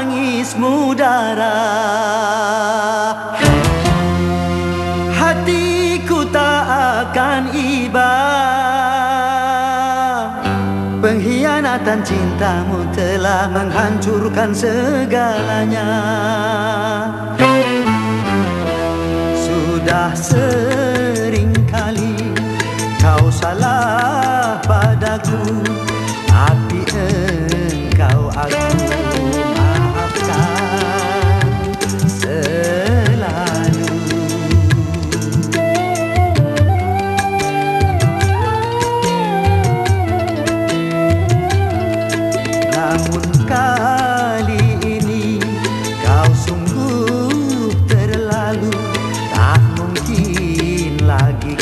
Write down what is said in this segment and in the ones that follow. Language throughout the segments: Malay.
tangismu darah Hatiku tak akan iba. Pengkhianatan cintamu telah menghancurkan segalanya. Sudah sering kali kau salah padaku. Tapi लागि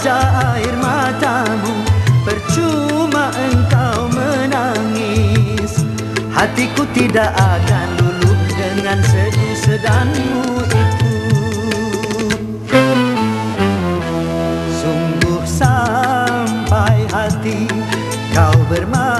saja air matamu Percuma engkau menangis. Hatiku tidak akan luluh dengan sedih sedanmu itu. Sungguh sampai hati kau bermain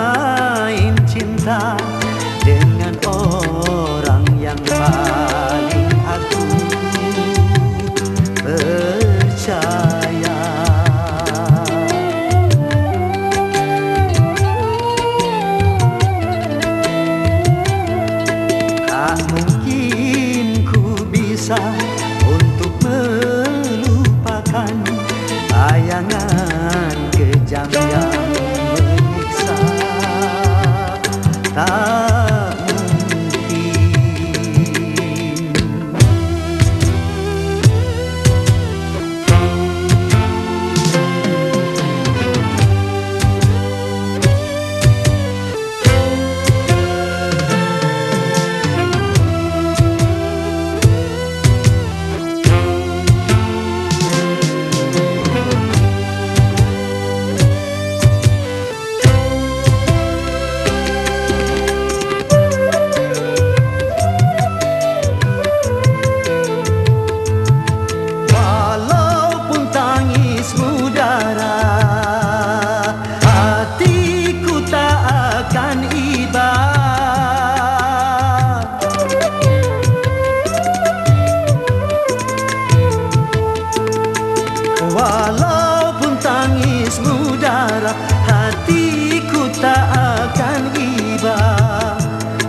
Hatiku tak akan iba.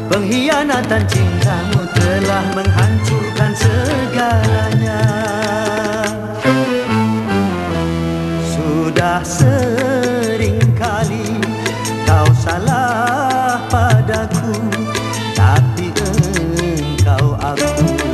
Pengkhianatan cintamu telah menghancurkan segalanya. Sudah sering kali kau salah padaku Tapi engkau aku